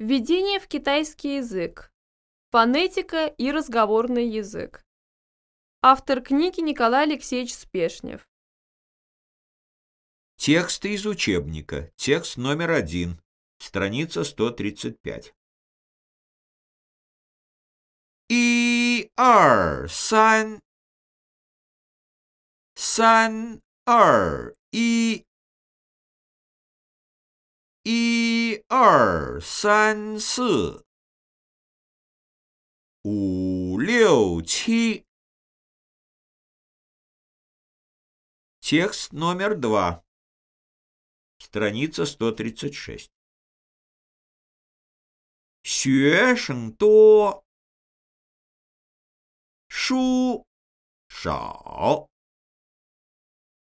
Введение в китайский язык. Фонетика и разговорный язык. Автор книги Николай Алексеевич Спешнев. Тексты из учебника. Текст номер один. Страница 135. И ар сан сан ар и 一二三四五六七。Текст номер два. Страница 136. 学生多，书少，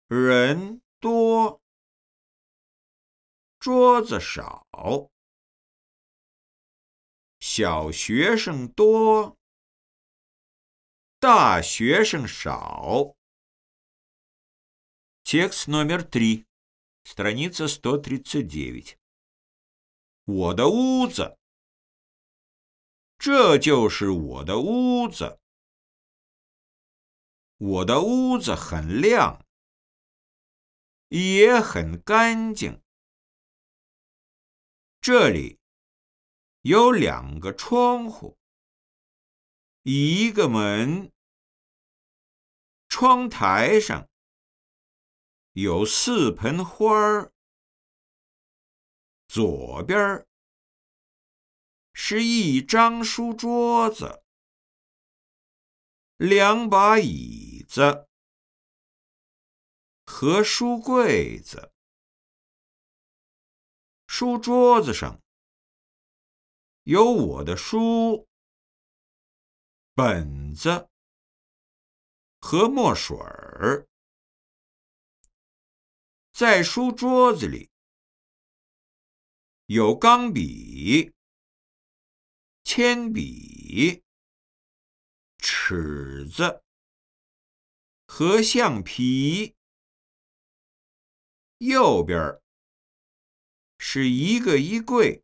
人多。 桌子少，小学生多，大学生少。Текст номер три, страница сто тридцать девять. 我的屋子，这就是我的屋子。我的屋子很亮，也很干净。 这里有两个窗户，一个门。窗台上有四盆花儿。左边是一张书桌子，两把椅子和书柜子。书桌子上有我的书、本子和墨水儿。在书桌子里有钢笔、铅笔、尺子和橡皮。右边是一个衣柜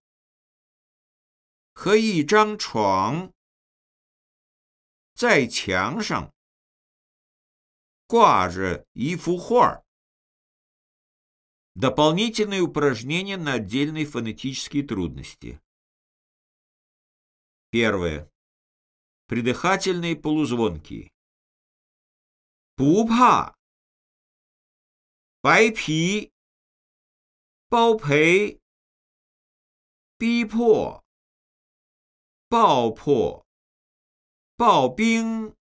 和一张床，在墙上挂着一幅画。Дополнительные упражнения на отдельные фонетические трудности. Первое. Придыхательные полузвонки. Пупа. Байпи. 包赔、逼迫、爆破、爆兵、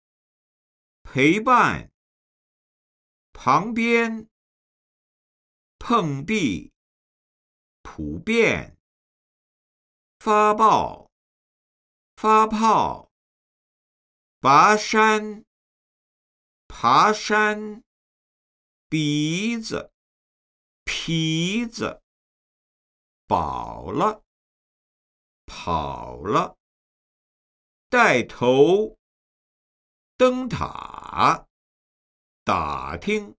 陪伴、旁边、碰壁、普遍、发报、发炮、拔山、爬山、鼻子。皮子饱了，跑了，带头，灯塔，打听，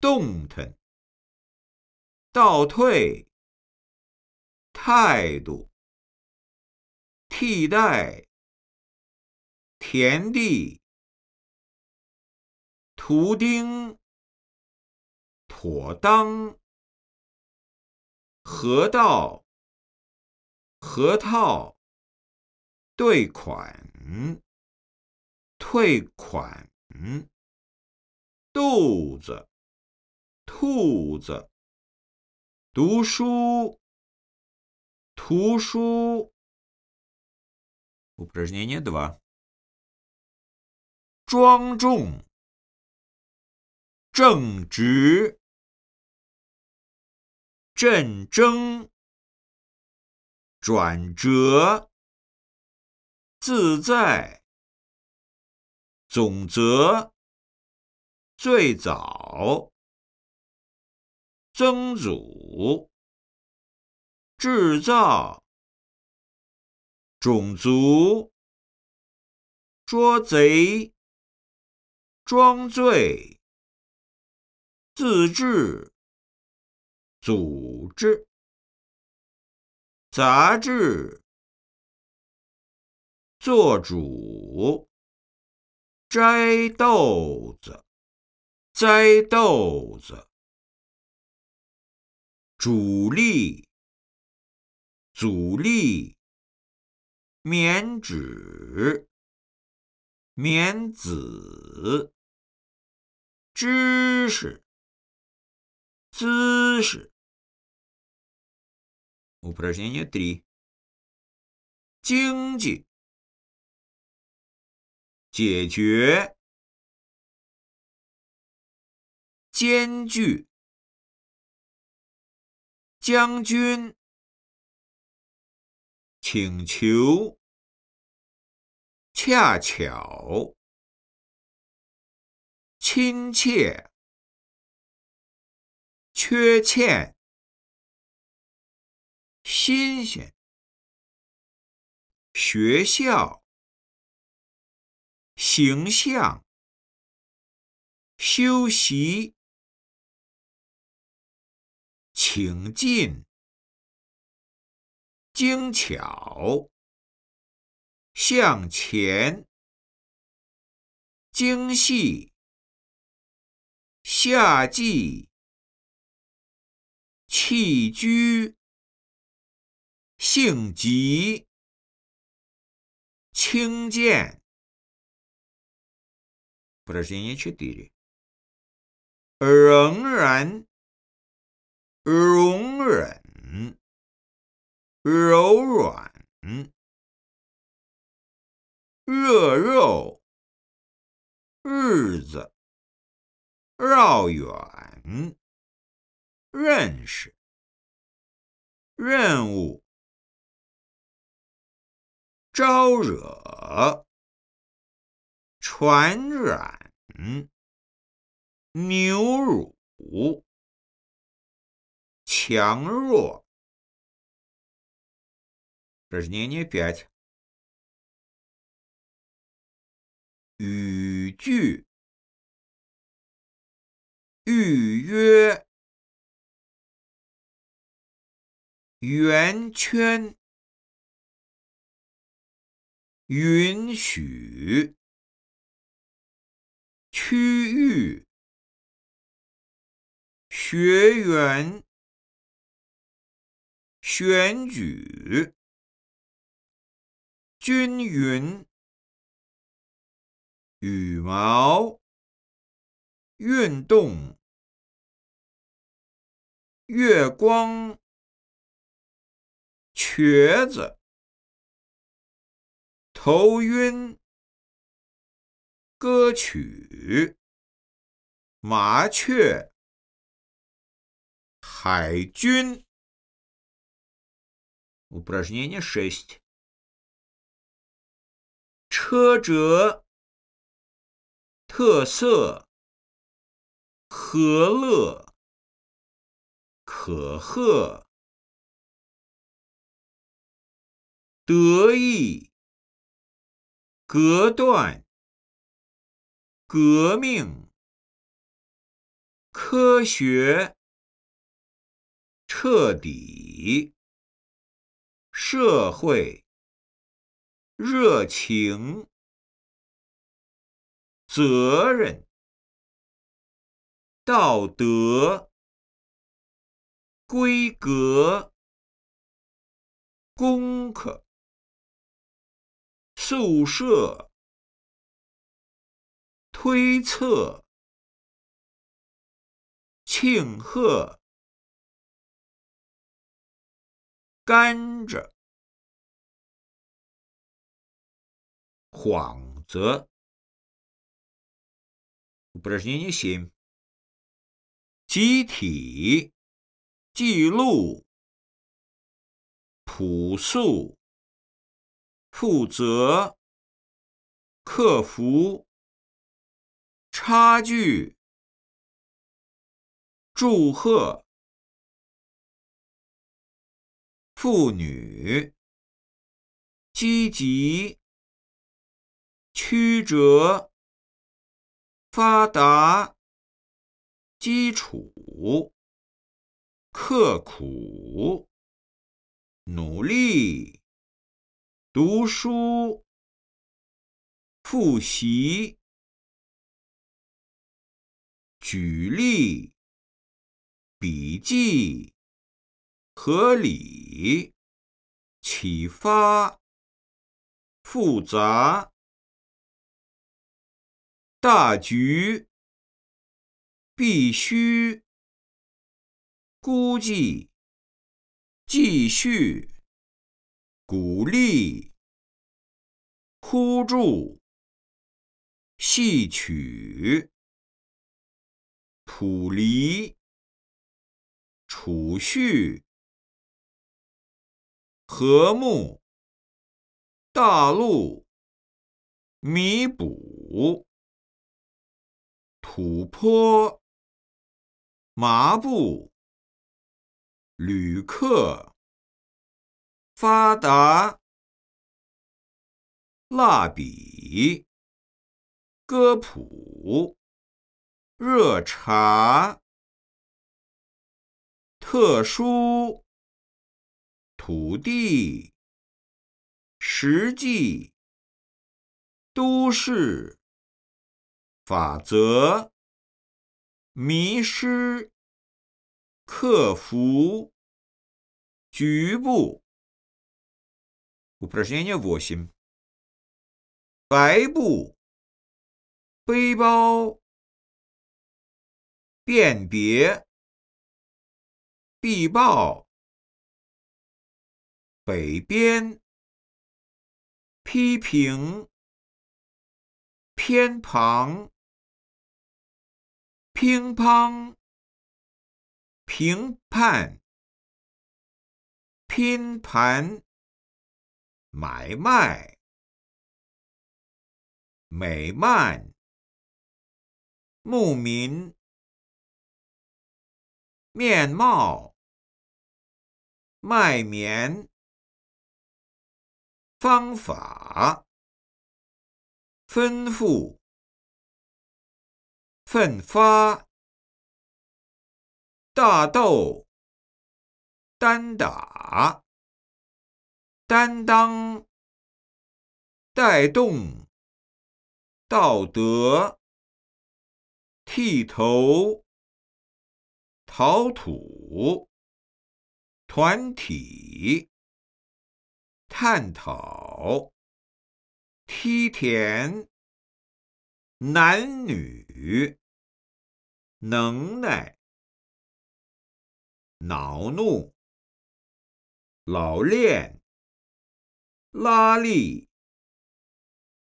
动弹，倒退，态度，替代，田地，图钉。妥当，河道，河套，兑款，退款，肚子，兔子，读书，图书。Упражнение два。庄重，正直。 战争，转折，自在，总则，最早，曾祖，制造，种族，捉贼，装醉，自治。组织杂志，做主，摘豆子，摘豆子，主力，阻力，棉纸，棉子，知识，姿势。Упражнение 3. 经济，解决，艰巨，将军，请求，恰巧，亲切，缺欠。 新鲜，学校，形象，休息，请进，精巧，向前，精细，夏季，弃居。性急，轻贱。Упражнение четыре. 仍然，容忍，柔软，热肉，日子，绕远，认识，任务。 招惹、传染、牛乳、强弱。Упражнение пять. 语句、预约、圆圈。 允许、区域、学员、选举、均匀、羽毛、运动、月光、瘸子。头晕，歌曲，麻雀，海军。Упражнение шесть。车辙，特色，和乐，可贺，得意。 隔断，革命，科学，彻底，社会，热情，责任，道德，规格，功课。宿舍，推测，庆贺，甘蔗，幌子。Упражнение семь。集体，记录，朴素。 负责，克服差距，祝贺妇女，积极，曲折，发达，基础，刻苦。努力读书，复习，举例，笔记，合理，启发，复杂，大局，必须，估计。继续，鼓励，呼助，戏曲，普离，储蓄，和睦，大陆，弥补，土坡，麻布。旅客，发达，蜡笔，歌谱，热茶，特殊，土地，实际，都市，法则，迷失。克服。局部。Упражнение восемь。白布。背包。辨别。必报。北边。批评。偏旁。乒乓。评判、拼盘、 买卖、美漫、牧民、面貌、麦棉、方法、吩咐、奋发。大豆，单打，担当，带动，道德，剃头，陶土，团体，探讨，梯田，男女，能耐。恼怒、老练、拉力、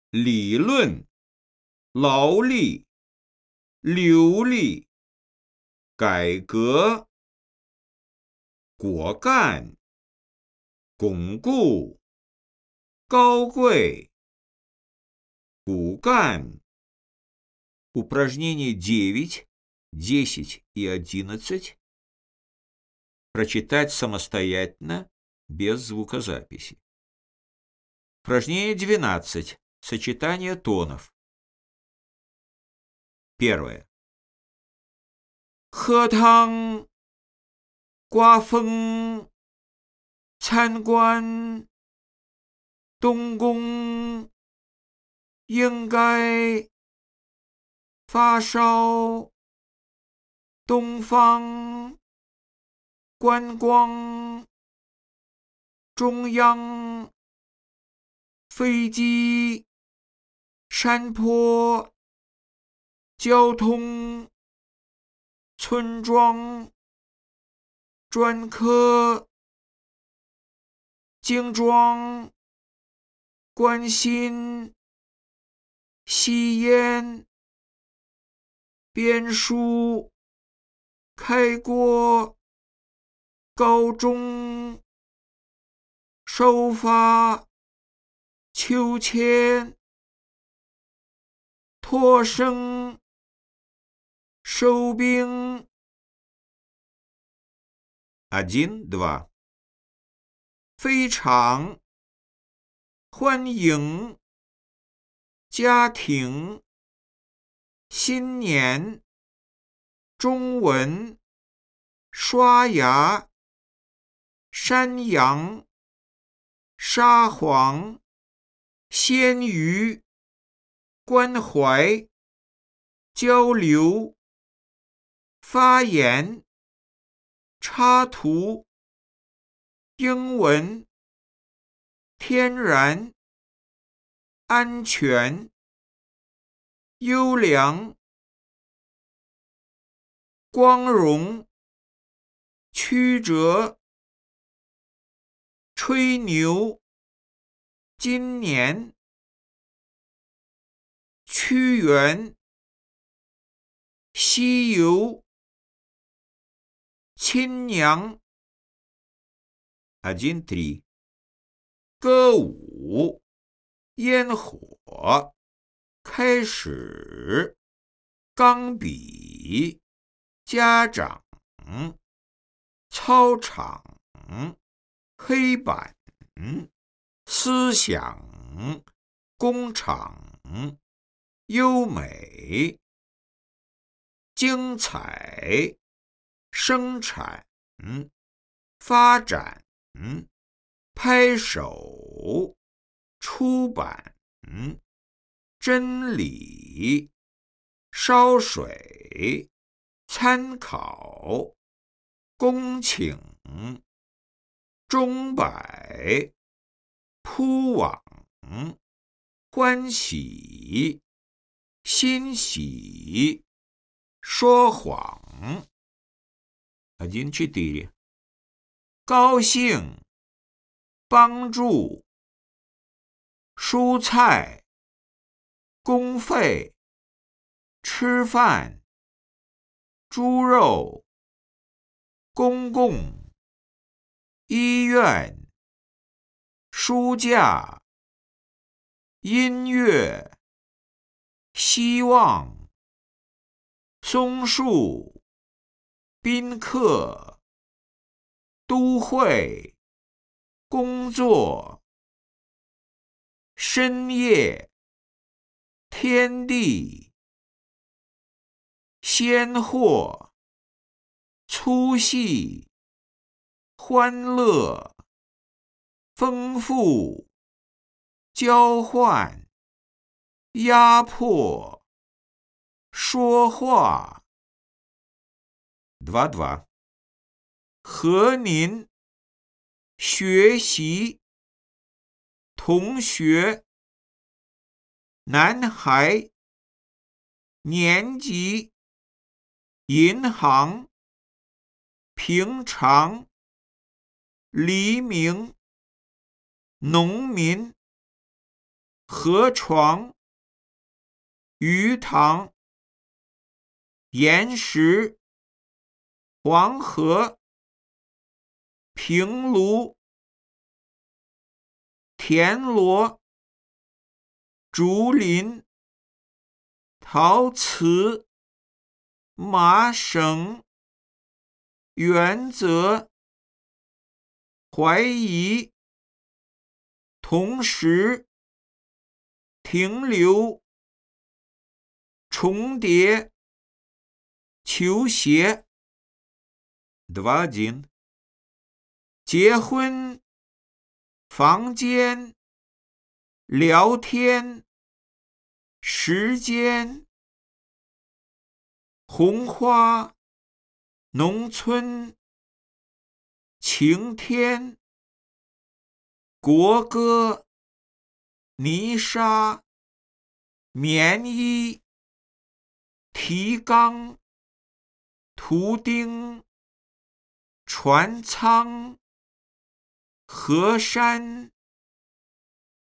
理论、劳力、流利、改革、果干、巩固、高贵、骨干。Упражнение девять, десять и одиннадцать. прочитать самостоятельно, без звукозаписи. Упражнение 12. Сочетание тонов. Первое. Хэтанг, гуафэнг, цангуан, дунгунг, ингай, Фашао. дунфанг, гуангуанг, 中央飞机，山坡，交通，村庄，专科，精装，关心，吸烟，编书，开锅。高中，收发，秋千，托生，收兵。один два，非常，欢迎，家庭，新年，中文，刷牙。 山羊、沙皇、 先于、关怀、交流、发言、插图、英文、天然、安全、优良、光荣、曲折。吹牛，今年，屈原，西游，亲娘，阿金特里，歌舞，烟火，开始，钢笔，家长，操场。黑板，思想，工厂，优美，精彩，生产，发展，拍手，出版，真理，烧水，参考，恭请。钟摆，铺网，欢喜，欣喜，说谎。один четыре，高兴，帮助，蔬菜，公费，吃饭，猪肉，公共。医院、 书架、音乐、希望、松树、宾客、都会、工作、深夜、天地、鲜货、粗细。欢乐，丰富，交换，压迫，说话。два два，和您学习，同学，男孩，年级，银行，平常。黎明， 农民，河床，鱼塘，岩石，黄河，平炉，田螺，竹林，陶瓷，麻绳，原则。怀疑，同时停留，重叠，球鞋，二一，结婚，房间，聊天，时间，红花，农村，晴天。国歌，泥沙，棉衣，提纲，图钉，船舱，河山，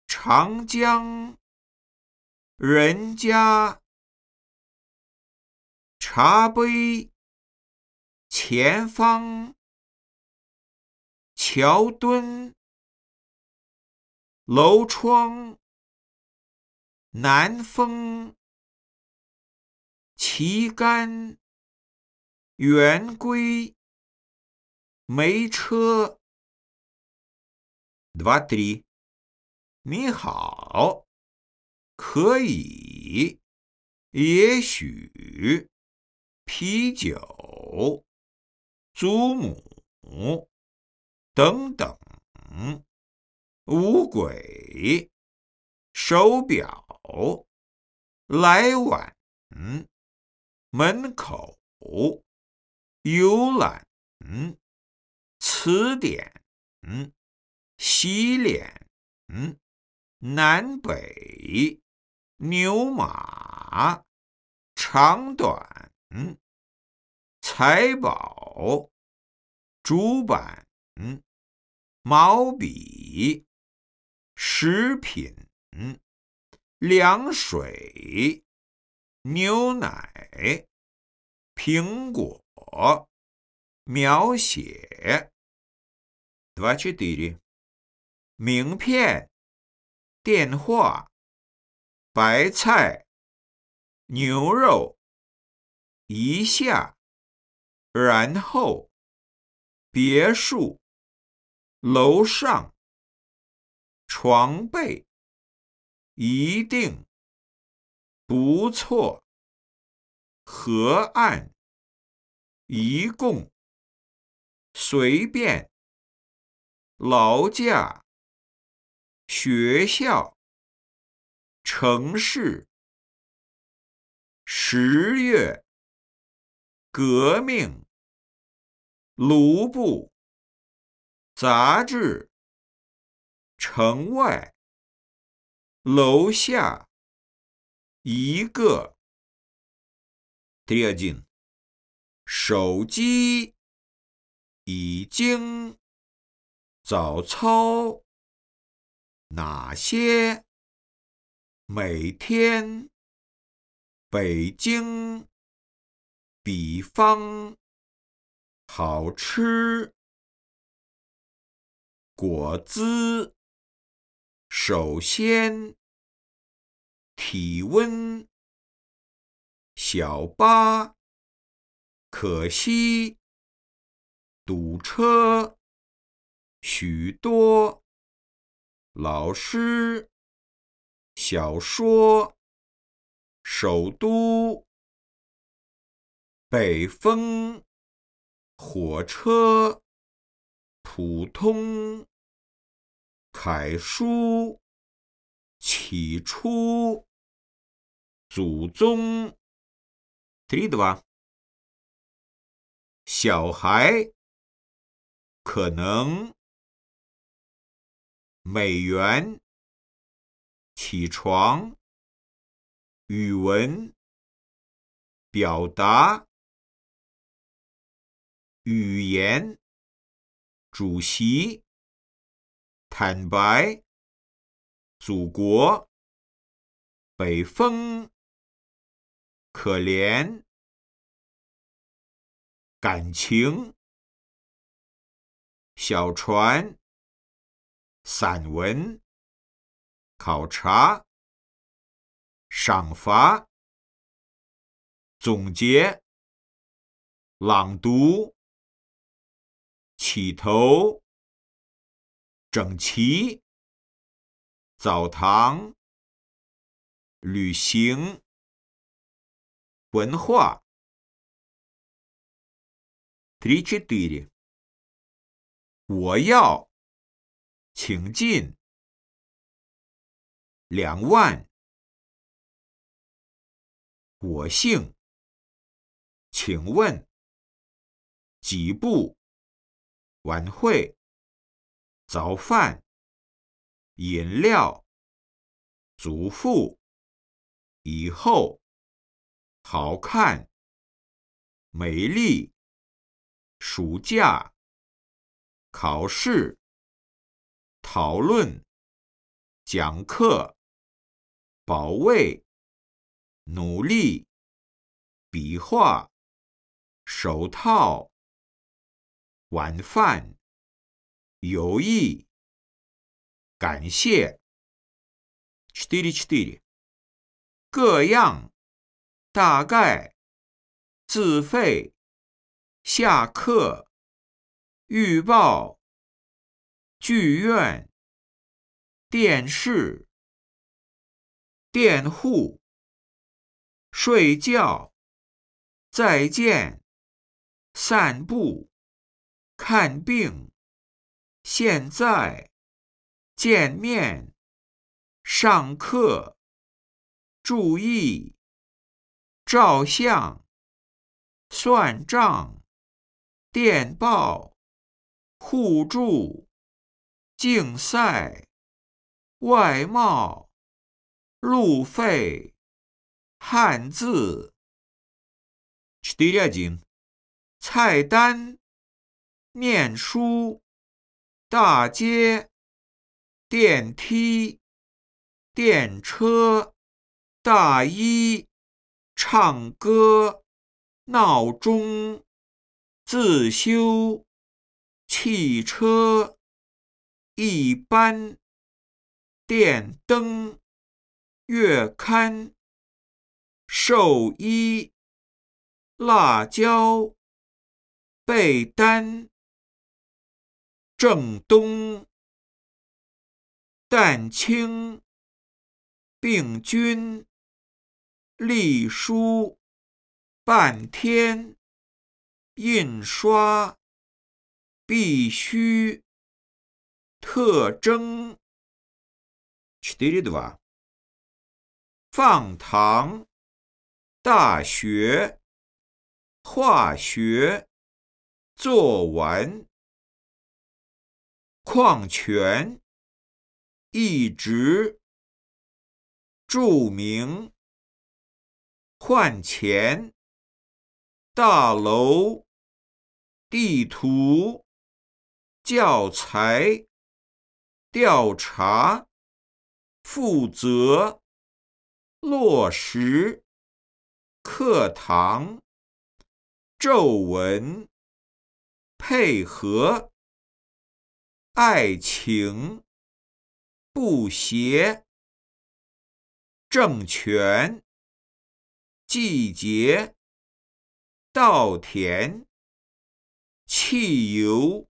长江，人家，茶杯，前方。桥墩，楼窗，南风，旗杆，圆规，煤车。два три，你好，可以，也许，啤酒，祖母。 等等。 五鬼，手表，来晚，门口，游览，词典，洗脸，南北，牛马，长短，财宝，主板，毛笔。食品、凉水、牛奶、苹果、描写。двадцать четыре。名片、电话、白菜、牛肉、一下、然后、别墅、楼上。 床被，一定不错。河岸，一共，随便。劳驾，学校，城市。十月，革命。卢布，杂志。城外，楼下，一个。第二件，手机已经。早操哪些？每天。北京。比方。好吃。果汁。首先，体温。小巴，可惜，堵车。许多。老师。小说。首都。北风。火车。普通。楷书，起初，祖宗，第二小孩，可能，美元，起床，语文，表达，语言，主席。坦白，祖国，北风，可怜，感情，小船，散文，考察，赏罚，总结，朗读，起头。整齐，澡堂，旅行，文化。три четыре。我要，请进。两万。我姓。请问，几步？晚会。 早饭，饮料，祖父，以后，好看，美丽，暑假，考试，讨论，讲课，保卫，努力，笔画，手套，晚饭。友谊感谢。7777777，各样，大概，自费，下课，预报。剧院电视。电户睡觉，再见，散步，看病。现在，见面，上课，注意，照相，算账，电报，互助，竞赛，外贸，路费，汉字。4.1菜单，念书。大街，电梯，电车，大衣，唱歌，闹钟，自修，汽车，一般，电灯，月刊，寿衣，辣椒，被单。正东蛋清病菌隶书半天印刷必须特征。去迪利多啊放糖大学化学作文。矿泉，一直，著名，换钱，大楼，地图，教材，调查，负责，落实，课堂，皱纹，配合。爱情，布鞋，政权，季节，稻田，汽油，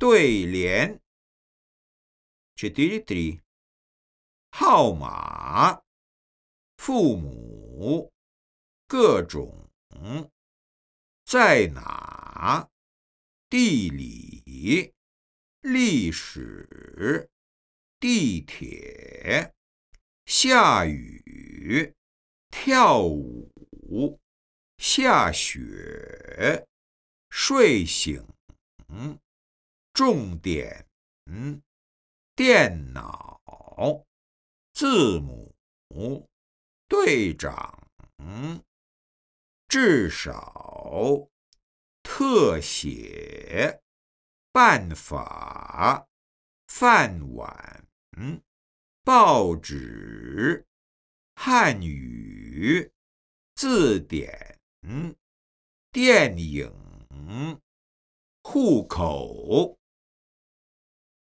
对联。这第一题，号码，父母，各种，在哪？地理。历史，地铁，下雨，跳舞，下雪，睡醒，重点，电脑，字母，队长，至少，特写。办法，饭碗，报纸，汉语，字典，电影，户口。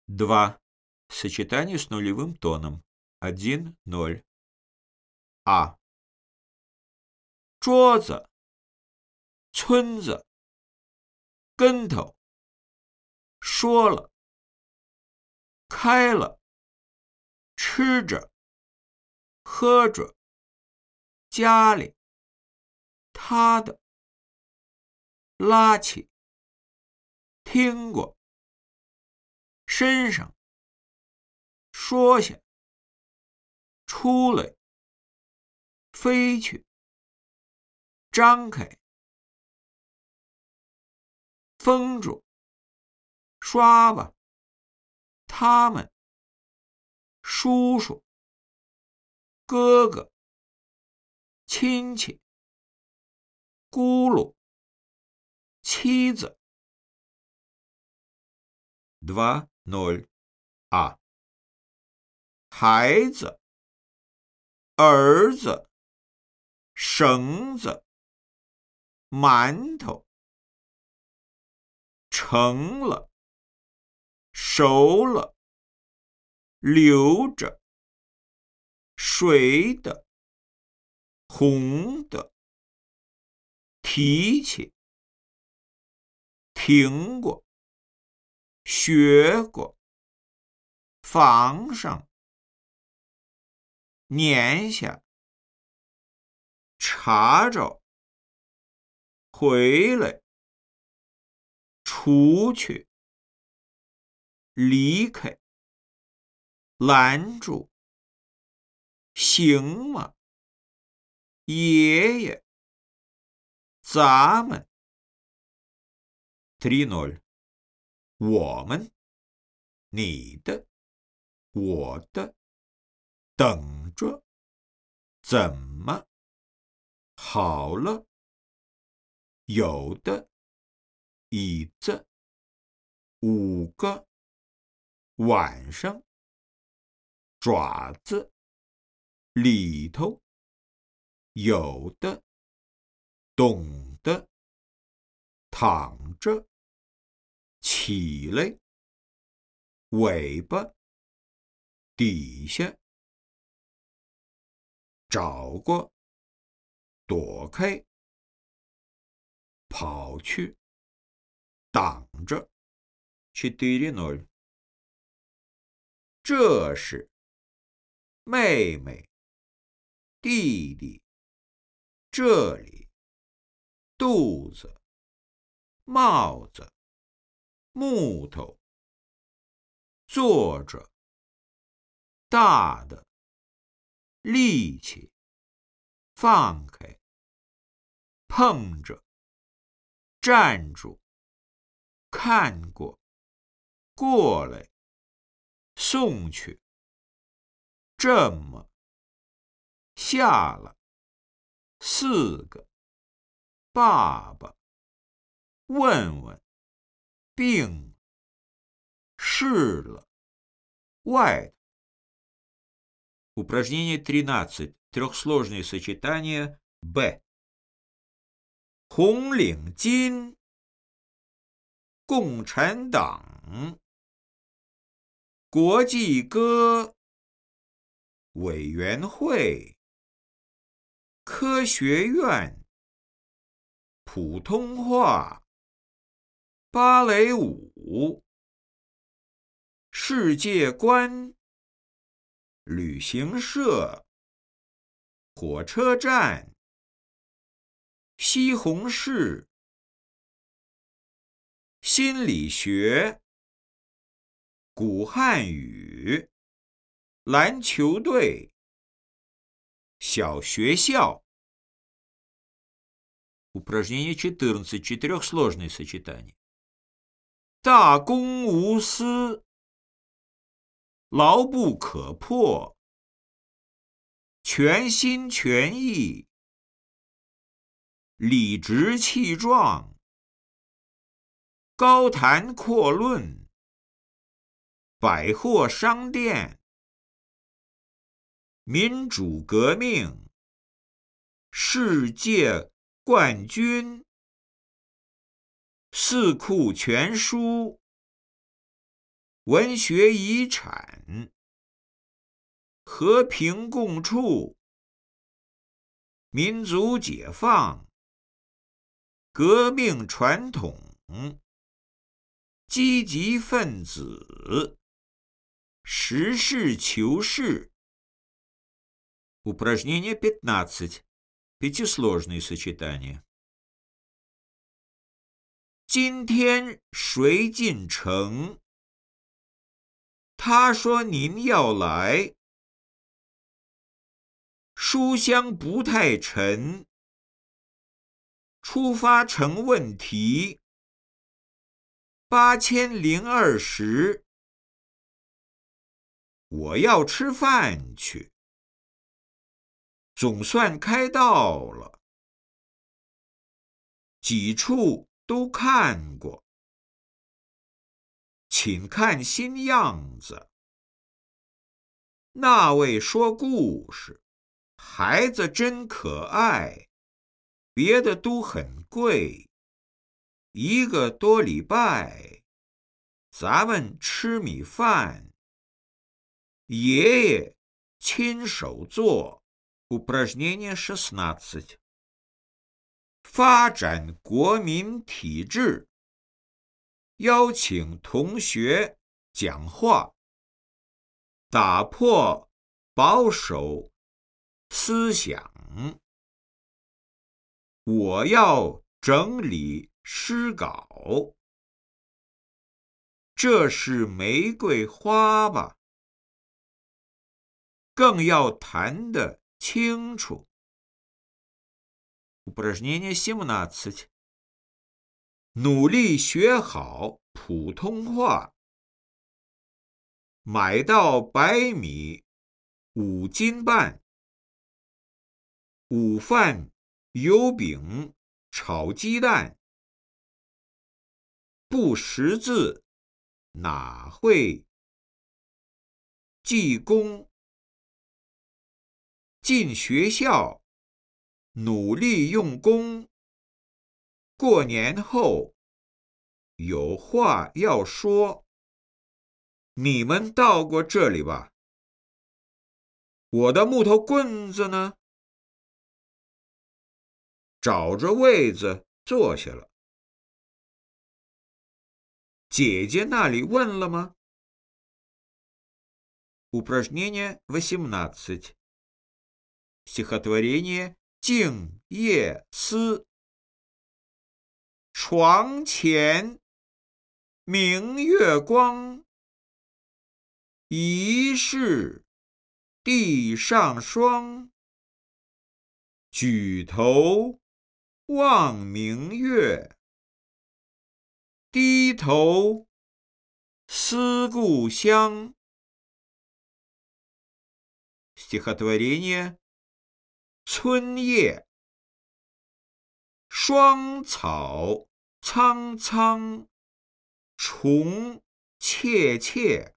Два. Сочетание с нулевым тоном. Один, ноль. А. 桌子，村子，跟头。 说了，开了，吃着，喝着，家里，他的，拉起，听过，身上，说下，出来，飞去，张开，封住。刷吧，他们，叔叔，哥哥，亲戚，咕噜，妻子。два ноль а，孩子，儿子，绳子，馒头，成了。 熟了，留着，谁的，红的，提起，停过，学过，房上，年下，查着，回来，出去。离开，拦住，行吗？爷爷，咱们，три ноль，我们，你的，我的，等着，怎么？好了，有的，椅子，五个， 晚上，爪子，里头。有的，懂得，躺着，起来，尾巴，底下，找过，躲开，跑去，挡着，去对里那儿。这是妹妹，弟弟。这里，肚子，帽子，木头，坐着，大的，力气，放开，碰着，站住，看过，过来，送去，这么，下了。四个，爸爸，问问，病，试了，外。Упражнение тринадцать. Трехсложные сочетания Б. 红领巾，共产党， 国际歌，委员会。科学院，普通话，芭蕾舞，世界观，旅行社，火车站，西红柿，心理学，古汉语，篮球队。小学校。Упражнение четырнадцать. Четырехсложные сочетания. 大公无私，牢不可破，全心全意，理直气壮，高谈阔论， 百货商店。民主革命，世界冠军，四库全书，文学遗产，和平共处，民族解放，革命传统，积极分子，实事求是。Упражнение пятнадцать. Пятисложные сочетания. 今天谁进城？他说您要来。书香不太沉。出发成问题。八千零二十。 我要吃饭去。总算开到了，几处都看过，请看新样子。那位说故事，孩子真可爱，别的都很贵，一个多礼拜，咱们吃米饭，爷爷亲手做。Упражнение шестнадцать. 发展国民体制，邀请同学讲话，打破保守思想。我要整理诗稿， 这是玫瑰花吧？ 更要谈得清楚。Упражнение семнадцать。努力学好普通话。买到白米五斤半。午饭油饼炒鸡蛋。不识字。哪会记功？ 进学校，努力用功。过年后有话要说。你们到过这里吧？我的木头棍子呢？找着位子坐下了。姐姐那里问了吗？Упражнение восемнадцать. Стихотворение «Тинг Е С». Шуанг Чен, Мин Юэ Гуанг, И Ши, Ди Шанг Шуанг, Чу Тоу, Ванг Мин Юэ, Ди Тоу, Си Гу Сянг. Стихотворение 春夜，霜草苍苍，虫切切。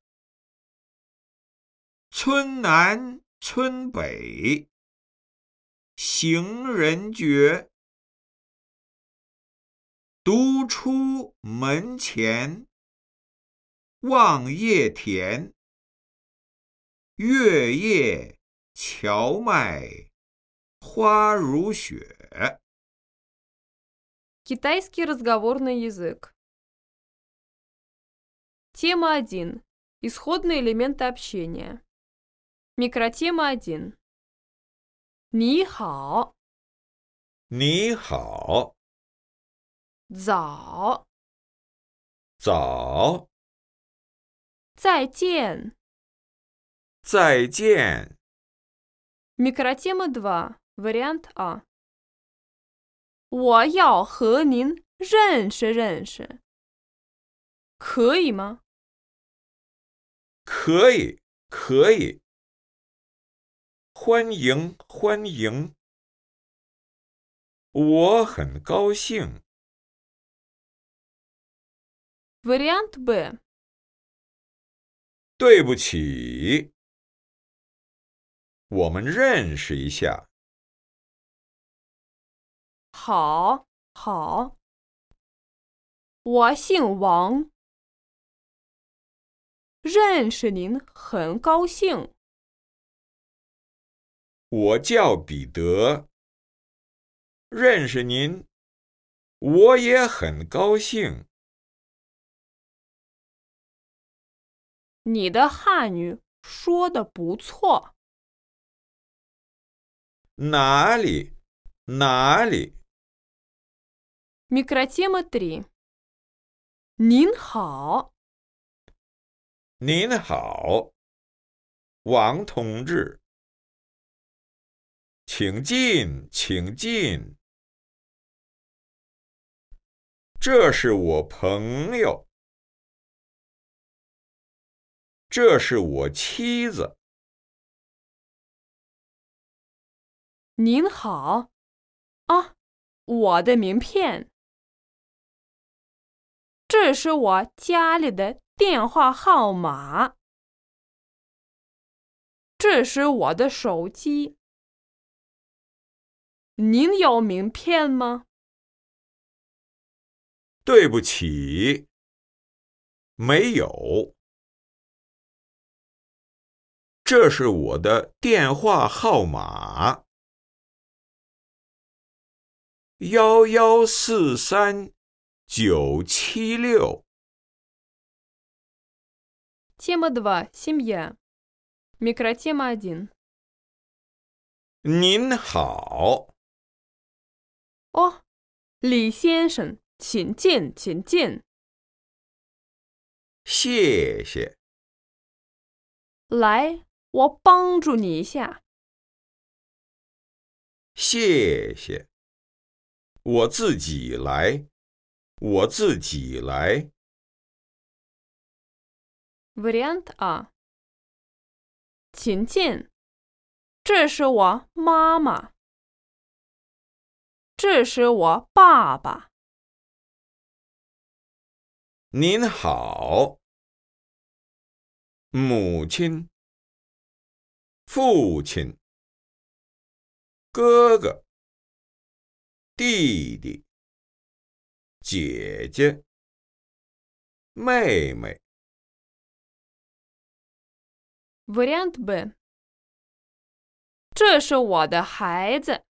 村南村北，行人绝。独出门前。望叶田，月夜荞麦。花如雪。Китайский разговорный язык. Тема 1. Исходные элементы общения. Микротема 1. 你好。你好。早，早，再见，再见。Микротема два, вариант А。我要和您认识认识，可以吗？可以，可以。欢迎，欢迎。我很高兴。Вариант Б。对不起，我们认识一下。 好，好。我姓王，认识您很高兴。我叫彼得，认识您我也很高兴。你的汉语说的不错。哪里？哪里 ？Микротема три。您好。您好，王同志，请进，请进。这是我朋友。这是我妻子。您好，啊，我的名片。 这是我家里的电话号码。这是我的手机。您有名片吗？对不起，没有。这是我的电话号码：幺幺四三九七六。Тема два. Семья. Микротема один. 您好。哦，李先生，请进，请进。 谢谢。来，我帮助你一下。谢谢。我自己来， 我自己来。 Вариант А. 请进，这是我妈妈，这是我爸爸。您好，母亲、父亲、哥哥、弟弟、 姐姐、妹妹。 Вариант Б. 这是我的孩子，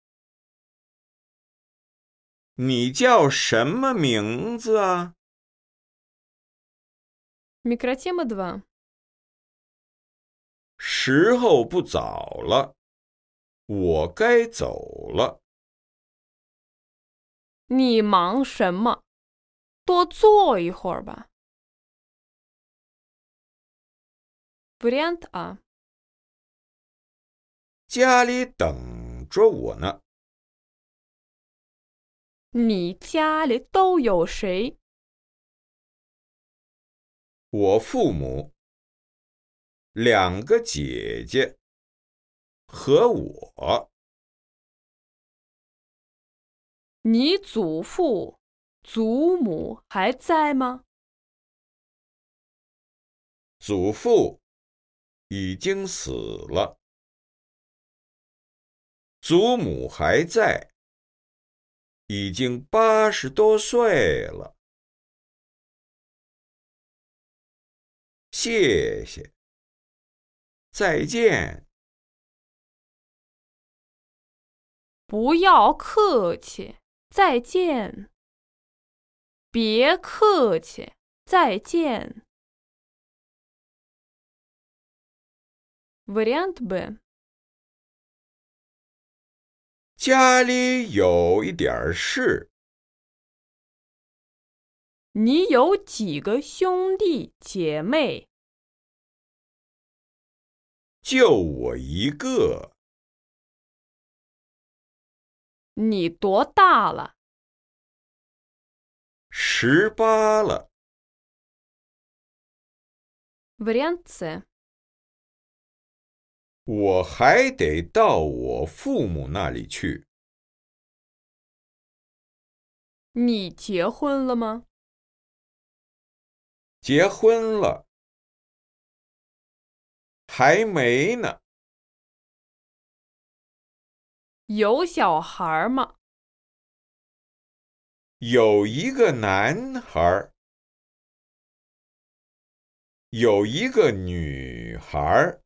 你叫什么名字啊？ Микротема 2. 时候不早了，我该走了。 你忙什么？多坐一会儿吧。Вариант А. 家里等着我呢。你家里都有谁？我父母、两个姐姐和我。 你祖父、祖母还在吗？祖父已经死了，祖母还在，已经八十多岁了。谢谢，再见。不要客气，再见。别客气，再见。Вариант Б. 家里有一点事，你有几个兄弟姐妹？就我一个。 你多大了？十八了， Вариант С. 我还得到我父母那里去。你结婚了吗？结婚了，还没呢。 有小孩吗？有一个男孩儿，有一个女孩儿，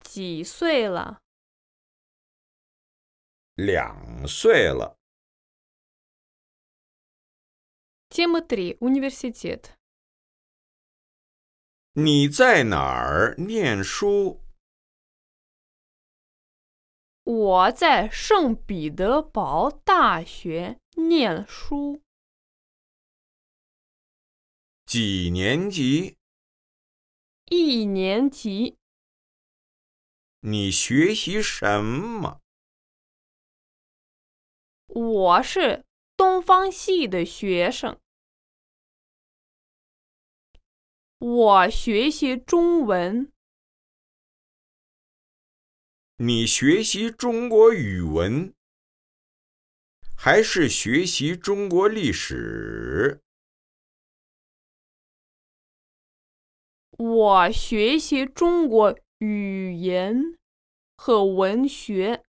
几岁了？两岁了。 Тема 3. Университет. 你在哪儿念书？ 我在圣彼得堡大学念书，几年级？一年级。你学习什么？我是东方系的学生，我学习中文。你学习中国语文，还是学习中国历史？我学习中国语言和文学。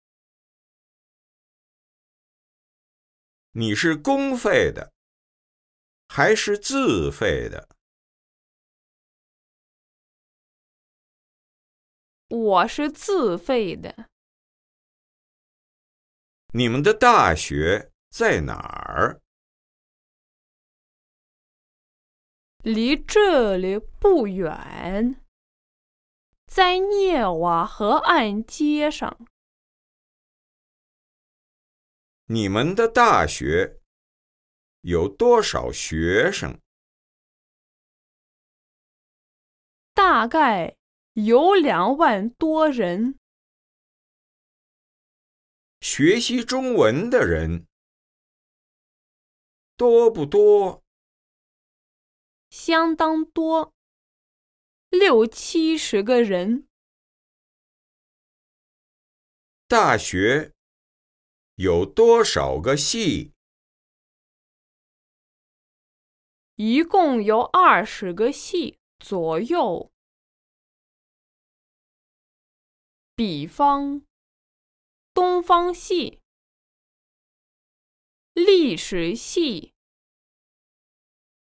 你是公费的，还是自费的？我是自费的。你们的大学在哪儿？离这里不远，在涅瓦河岸街上。你们的大学有多少学生？大概有两万多人。学习中文的人多不多？相当多，六七十个人。大学有多少个系？一共有二十个系左右。比方，东方系、历史系、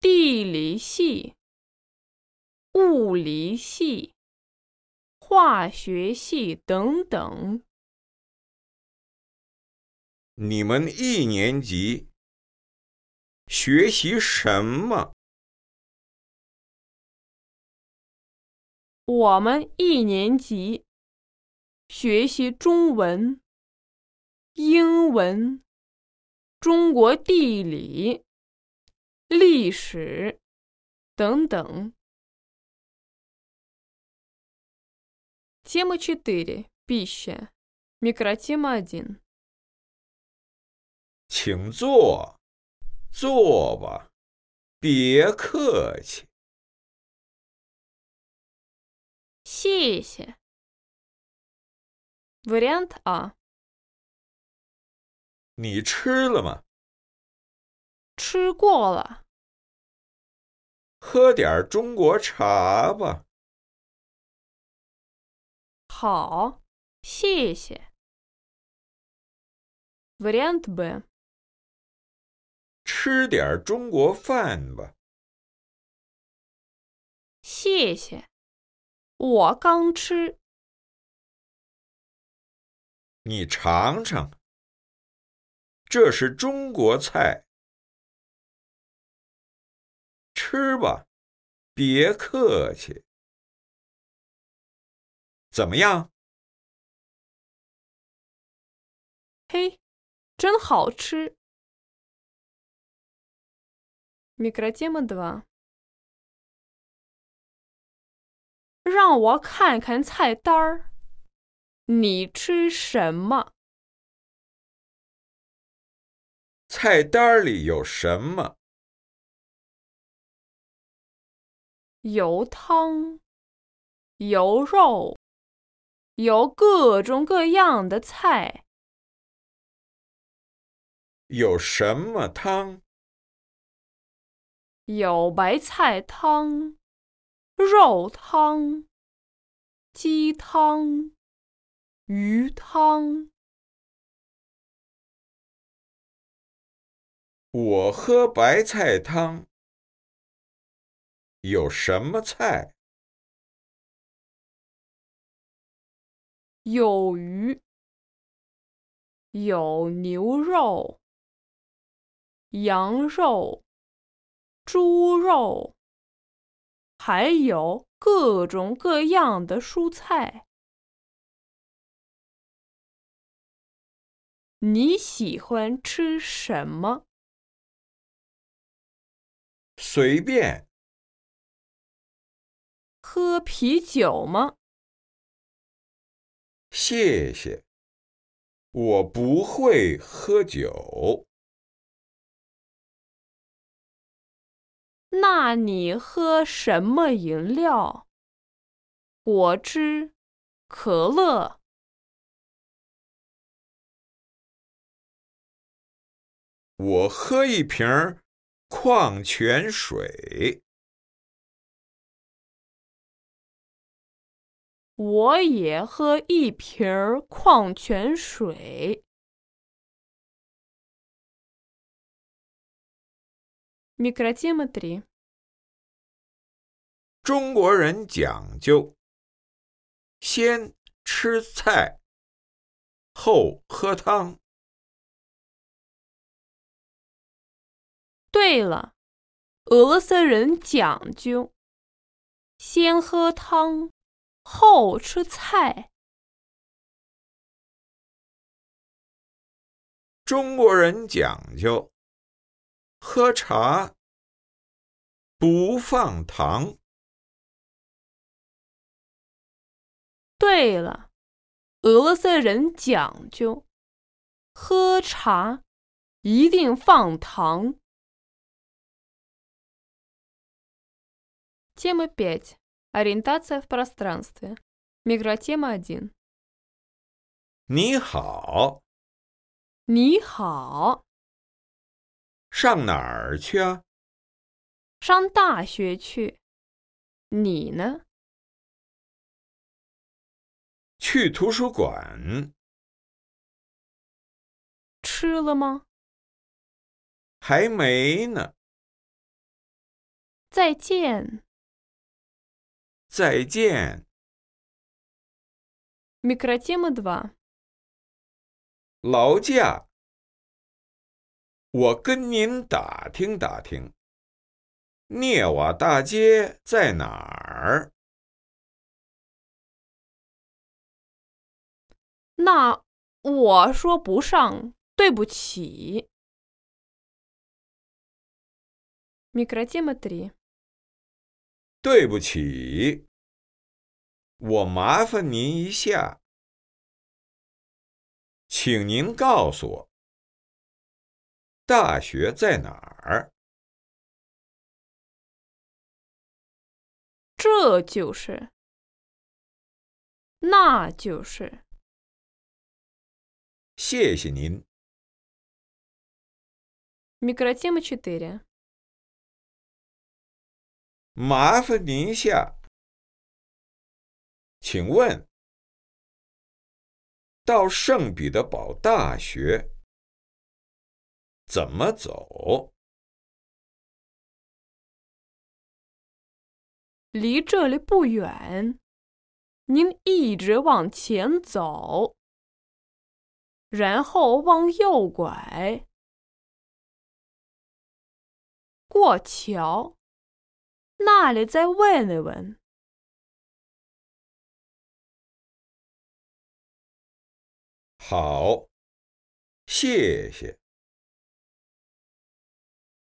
地理系、物理系、化学系等等。你们一年级学习什么？我们一年级学习中文、英文、中国地理、历史等等。Тема четыре. Пища. Микротема один. 请坐，坐吧，别客气。谢谢。 Вариант А. 你吃了吗？吃过了。喝点中国茶吧。好，谢谢。Вариант Б. 吃点中国饭吧。谢谢，我刚吃。 你尝尝，这是中国菜。吃吧，别客气。怎么样？嘿，真好吃。Микротема два。让我看看菜单儿， 你吃什么？菜单里有什么？有汤，有肉，有各种各样的菜。有什么汤？有白菜汤、肉汤、鸡汤、鱼汤。我喝白菜汤。有什么菜？有鱼，有牛肉、羊肉。猪肉，还有各种各样的蔬菜。你喜欢吃什么？随便。喝啤酒吗？谢谢，我不会喝酒。那你喝什么饮料？果汁、可乐。我喝一瓶矿泉水。我也喝一瓶矿泉水。Микротема три。中国人讲究先吃菜，后喝汤。 对了，俄罗斯人讲究先喝汤，后吃菜。中国人讲究。喝茶不放糖。对了，俄罗斯人讲究喝茶一定放糖。Тема 5. Ориентация в пространстве. Микротема 1. 你好，你好，上哪儿去啊？上大学去。你呢？去图书馆。吃了吗？还没呢。再见。 再见。Микротема 2. 劳驾，我跟您打听打听，涅瓦大街在哪儿？那我说不上，对不起。Микротема 3. 对不起，我麻烦您一下，请您告诉我，大学在哪儿？这就是，那就是。谢谢您。 Микротема 4. 麻烦您一下，请问到圣彼得堡大学怎么走？离这里不远，您一直往前走，然后往右拐，过桥，那里再问一问。好，谢谢。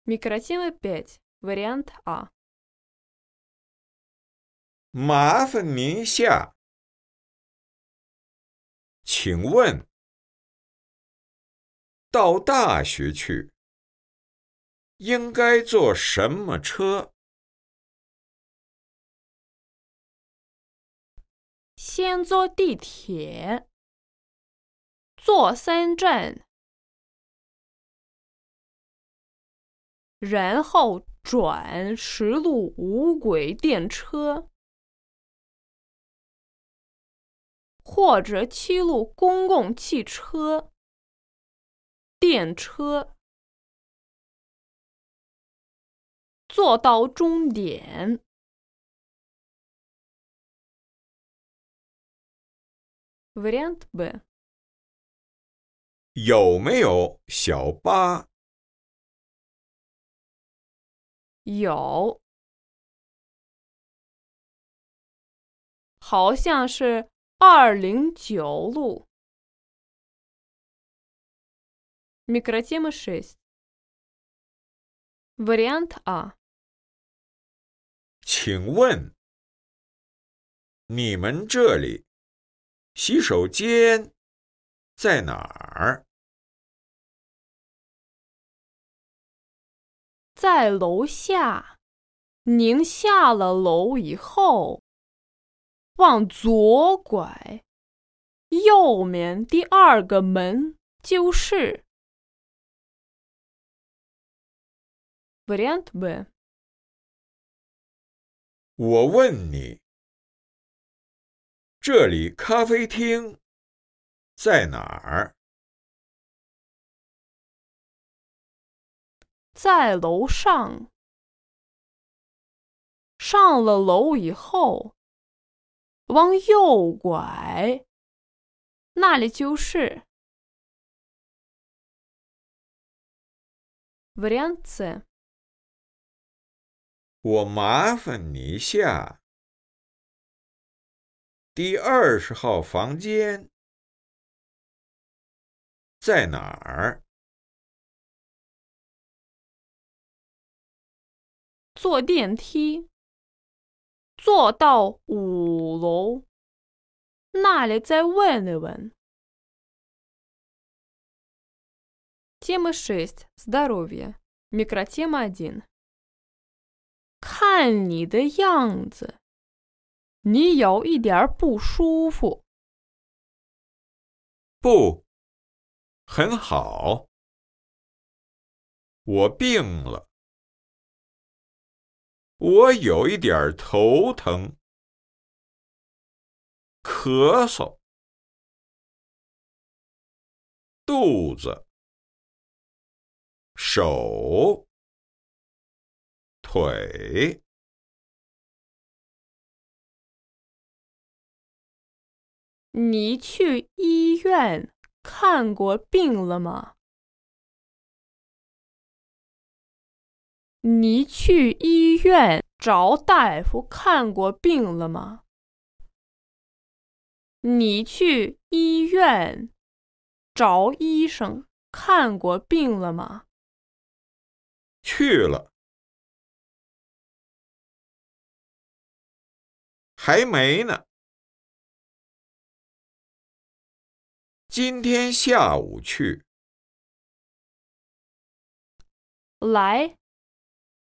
Микротема 5. Вариант А. 麻烦您一下，请问到大学去应该坐什么车？ 先坐地铁，坐三站，然后转十路无轨电车，或者七路公共汽车、电车，坐到终点。Вариант Б. 有没有小巴？有，好像是二零九路。Микротема 6. Вариант А. 请问你们这里 洗手间在哪儿？在楼下，您下了楼以后，往左拐，右面第二个门就是。Вариант Б. 我问你， 这里咖啡厅在哪儿？在楼上，上了楼以后，往右拐，那里就是。Вариант С. 我麻烦你一下， 第二十号房间在哪儿？坐电梯，坐到五楼， 那里再问一问。Тема шесть. Здоровье. Микротема один. 看你的样子， 你有一点不舒服。不，很好。我病了，我有一点头疼，咳嗽，肚子，手。腿，你去医院看过病了吗？你去医院找大夫看过病了吗？你去医院找医生看过病了吗？去了。还没呢。今天下午去。来，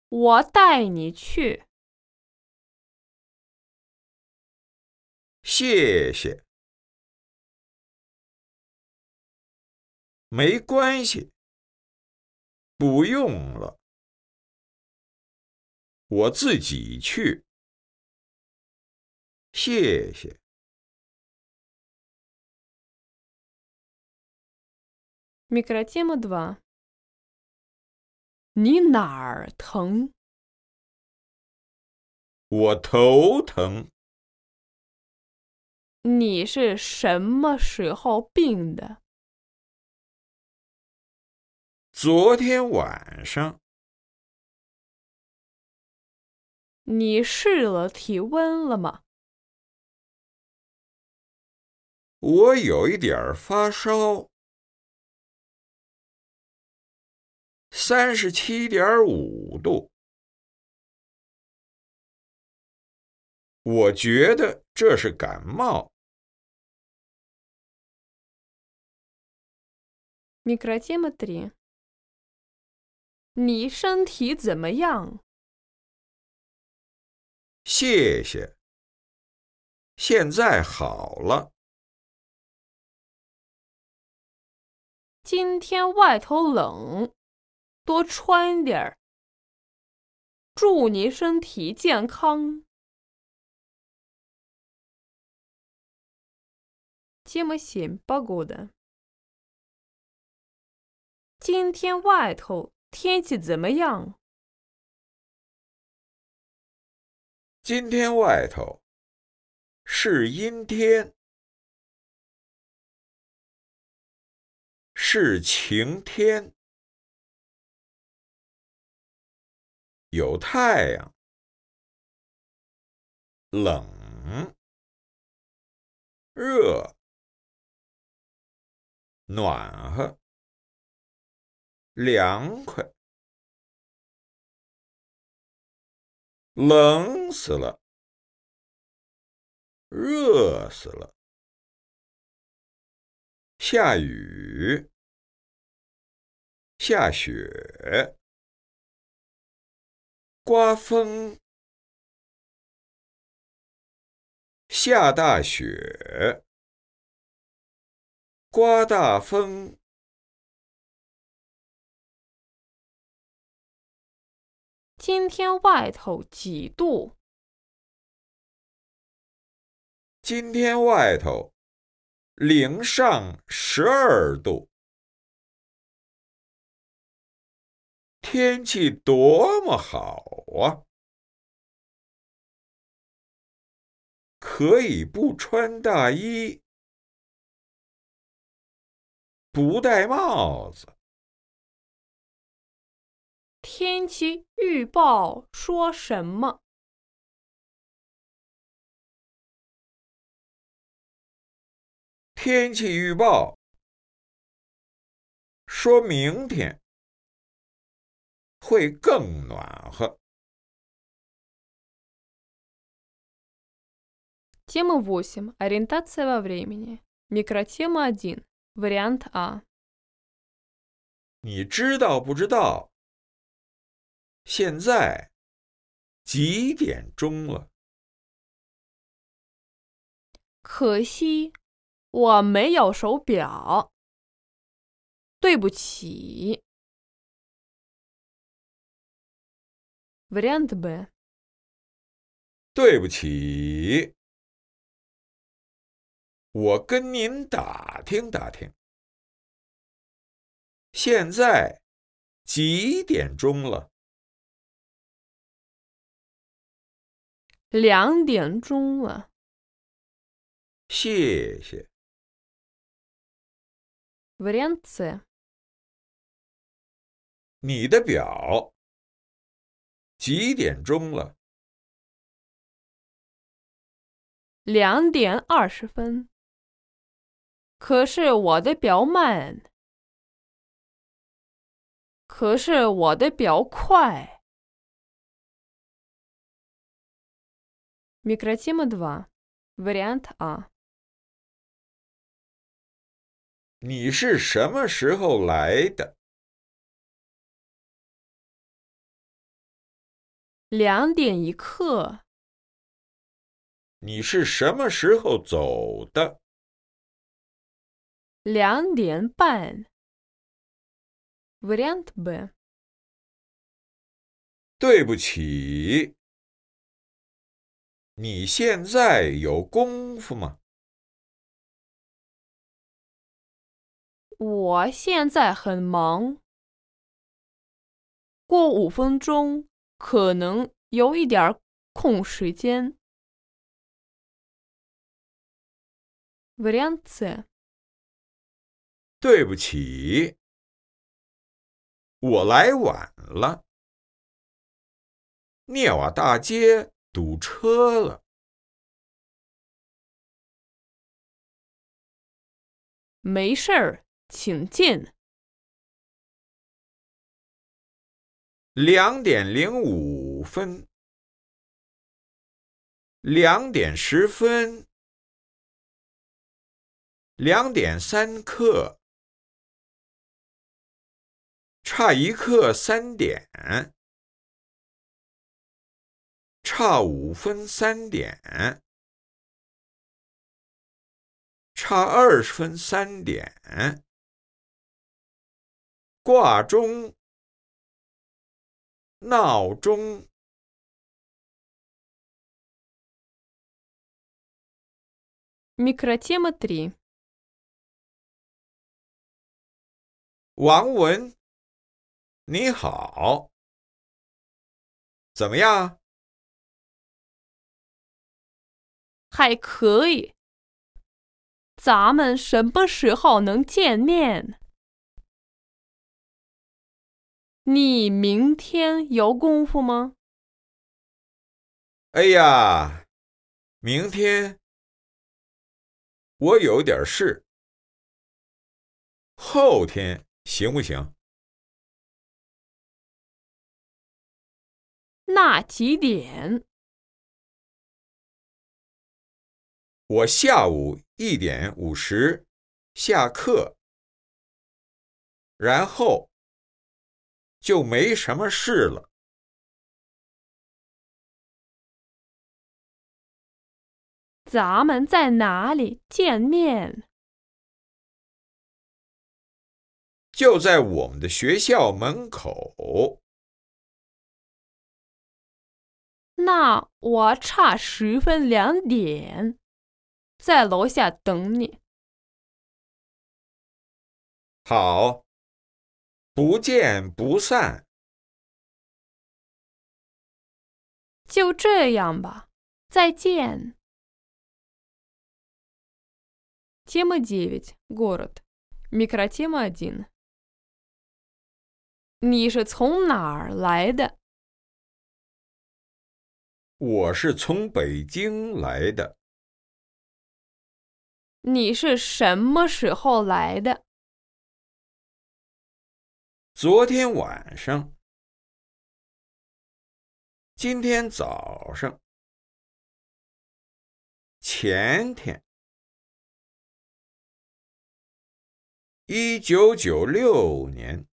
我带你去。谢谢。没关系，不用了，我自己去。谢谢。Микротема два。你哪儿疼？我头疼。你是什么时候病的？昨天晚上。你试了体温了吗？我有一点发烧， 三十七点五度。我觉得这是感冒。你身体怎么样？谢谢，现在好了。今天外头冷，多穿点儿。祝你身体健康。Тема семь. Погода. 今天外头天气怎么样？今天外头是阴天。是晴天， 有太阳，冷、热、暖和、凉快，冷死了，热死了，下雨。下雪，刮风，下大雪，刮大风。今天外头几度？今天外头零上十二度。天气多么好啊！可以不穿大衣，不戴帽子。天气预报说什么？天气预报说明天。会更暖和。 Тема 8. Ориентация во времени. Микротема 1. Вариант А. 你知道不知道？现在几点钟了？可惜我没有手表。对不起。 Вариант Б. 对不起，我跟您打听打听，现在几点钟了？两点钟了。谢谢。 Вариант С. 你的表 几点钟了？两点二十分。可是我的表慢。可是我的表快。Микротема 2. Вариант А. 你是什么时候来的？ 两点一刻。你是什么时候走的？两点半。Вариант Б. 对不起，你现在有功夫吗？我现在很忙，过五分钟 可能有一点儿空时间。Вариант С. 对不起，我来晚了。涅瓦大街堵车了。没事儿，请进。 两点零五分，两点十分，两点三刻，差一刻三点，差五分三点，差二十分三点，挂钟。闹钟。 Микротема 3. 王文，你好，怎么样？还可以。咱们什么时候能见面？ 你明天有功夫吗？哎呀，明天我有点事，后天行不行？那几点？我下午一点五十下课，然后就没什么事了。咱们在哪里见面？就在我们的学校门口。那我差十分两点，在楼下等你。好，不见不散。就这样吧，再见。Тема 9. Город. Микротема 1. 你是从哪儿来的？我是从北京来的。你是什么时候来的？ 昨天晚上，今天早上， 前天，一九九六年。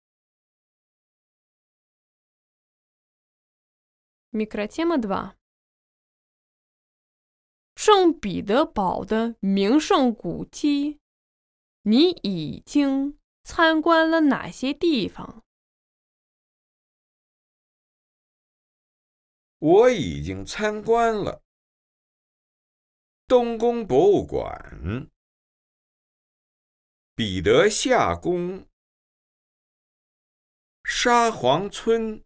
Микротема 2. 圣彼得堡的名胜古迹，你已经 参观了哪些地方？我已经参观了东宫博物馆、彼得夏宫、沙皇村。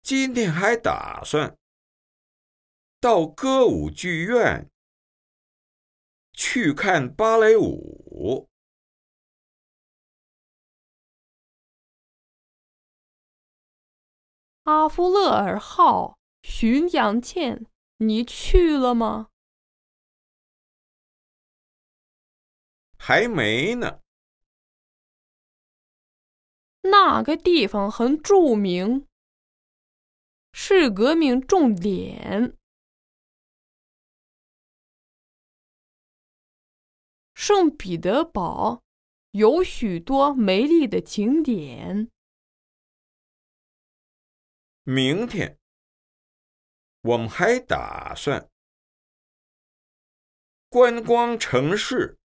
今天还打算到歌舞剧院去看芭蕾舞。阿夫勒尔号巡洋舰，你去了吗？还没呢。那个地方很著名。是革命重点。圣彼得堡有许多美丽的景点。明天我们还打算观光城市，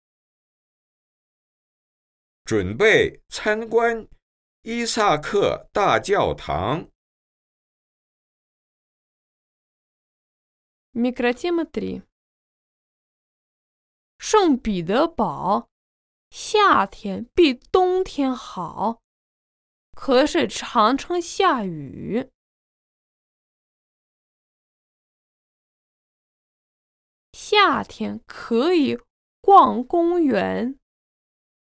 准备参观伊萨克大教堂。 Микротема 3. 圣彼得堡夏天比冬天好，可是常常下雨。夏天可以逛公园、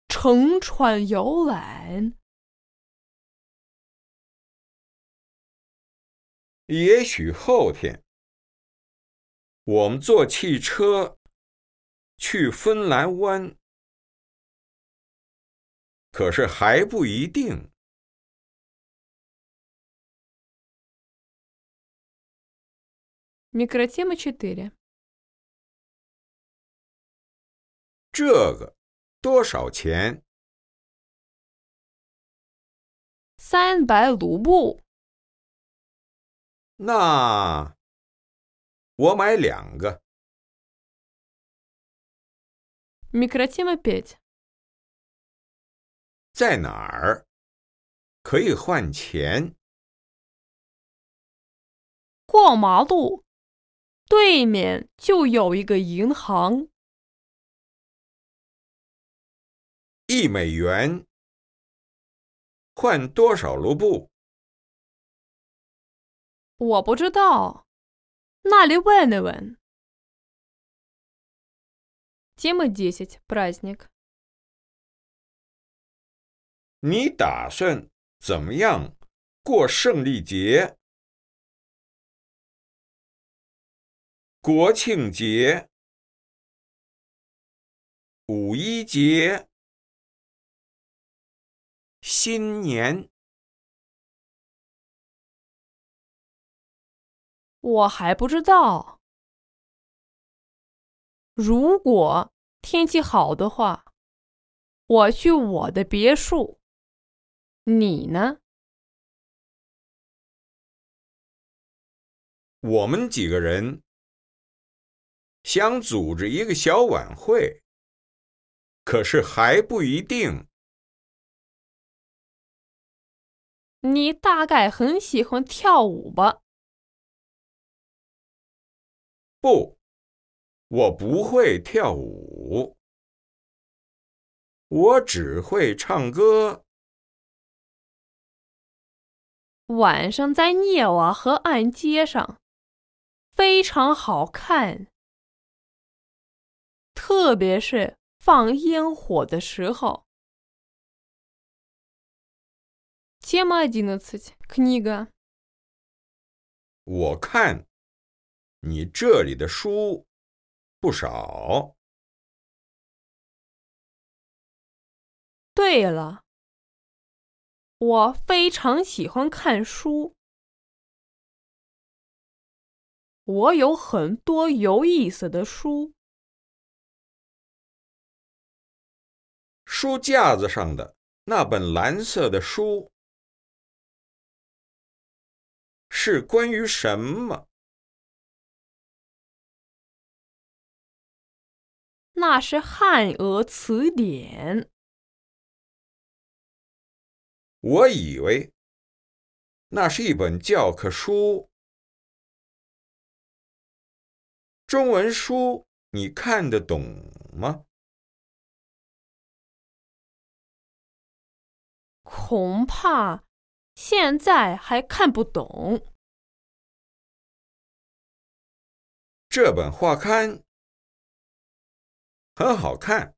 乘船游览。也许后天。我们坐汽车去芬兰湾，可是还不一定。 Микротема 4. 这个多少钱？三百卢布。那。我买两个。 Микротема 5. 在哪儿可以换钱？过马路，对面就有一个银行。一美元换多少卢布？我不知道。那里问一问。 Тема 10. Праздник. 你打算怎么样过胜利节、国庆节、五一节、新年？我还不知道。 如果天气好的话，我去我的别墅。你呢？我们几个人想组织一个小晚会，可是还不一定。你大概很喜欢跳舞吧？不，我不会跳舞，我只会唱歌。晚上在涅瓦河岸街上，非常好看，特别是放烟火的时候。Тема одиннадцать. Книга. 我看你这里的书 不少。对了，我非常喜欢看书。我有很多有意思的书。书架子上的那本蓝色的书是关于什么？那是汉俄词典。我以为那是一本教科书。中文书你看得懂吗？恐怕现在还看不懂。这本画刊。很好看，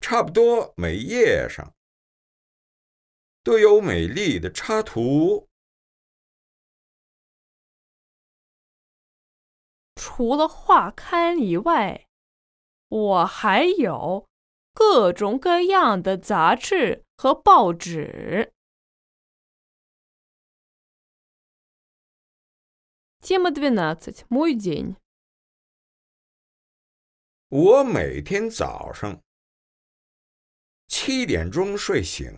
差不多每页上都有美丽的插图。除了画刊以外，我还有各种各样的杂志和报纸。Тема двенадцать. Мой день. 我每天早上七点钟睡醒，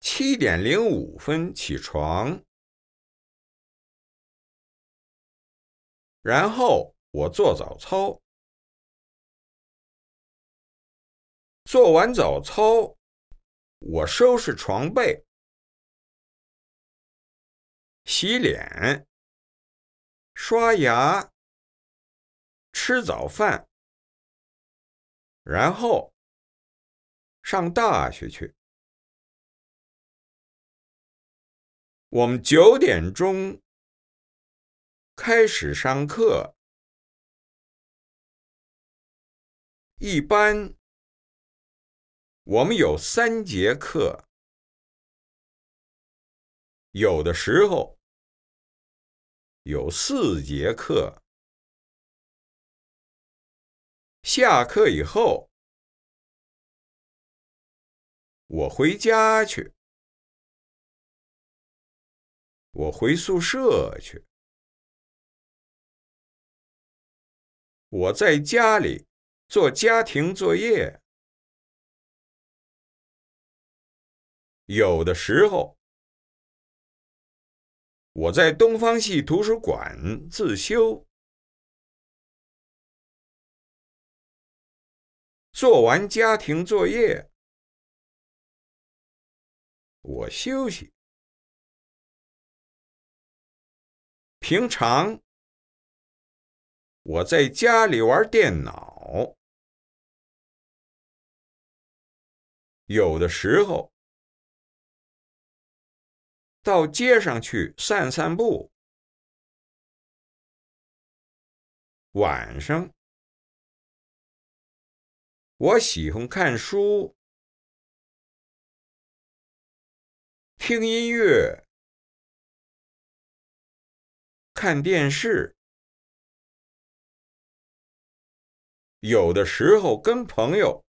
七点零五分起床，然后我做早操，做完早操，我收拾床被，洗脸。刷牙，吃早饭，然后上大学去。我们九点钟开始上课，一般我们有三节课，有的时候。有四节课，下课以后，我回家去，我回宿舍去，我在家里做家庭作业，有的时候。我在东方系图书馆自修，做完家庭作业，我休息。平常我在家里玩电脑，有的时候。到街上去散散步。晚上，我喜欢看书、听音乐、看电视，有的时候跟朋友、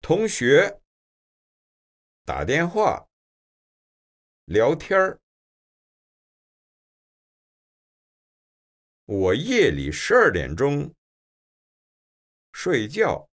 同学。打电话。聊天儿，我夜里十二点钟睡觉。